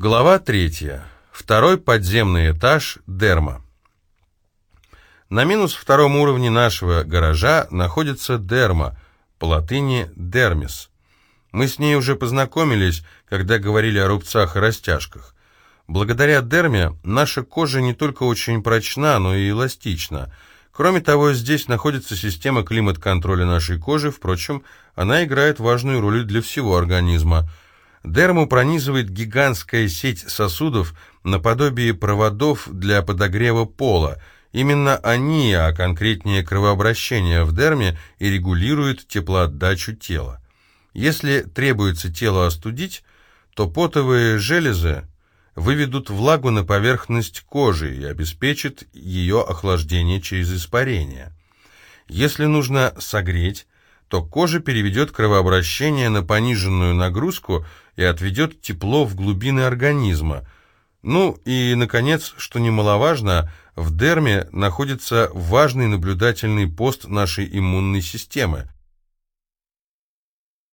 Глава третья. Второй подземный этаж Дерма. На минус втором уровне нашего гаража находится Дерма, по латыни Дермис. Мы с ней уже познакомились, когда говорили о рубцах и растяжках. Благодаря Дерме наша кожа не только очень прочна, но и эластична. Кроме того, здесь находится система климат-контроля нашей кожи, впрочем, она играет важную роль для всего организма – Дерму пронизывает гигантская сеть сосудов наподобие проводов для подогрева пола. Именно они, а конкретнее кровообращение в дерме, и регулируют теплоотдачу тела. Если требуется тело остудить, то потовые железы выведут влагу на поверхность кожи и обеспечат ее охлаждение через испарение. Если нужно согреть, то кожа переведет кровообращение на пониженную нагрузку и отведет тепло в глубины организма. Ну и, наконец, что немаловажно, в дерме находится важный наблюдательный пост нашей иммунной системы.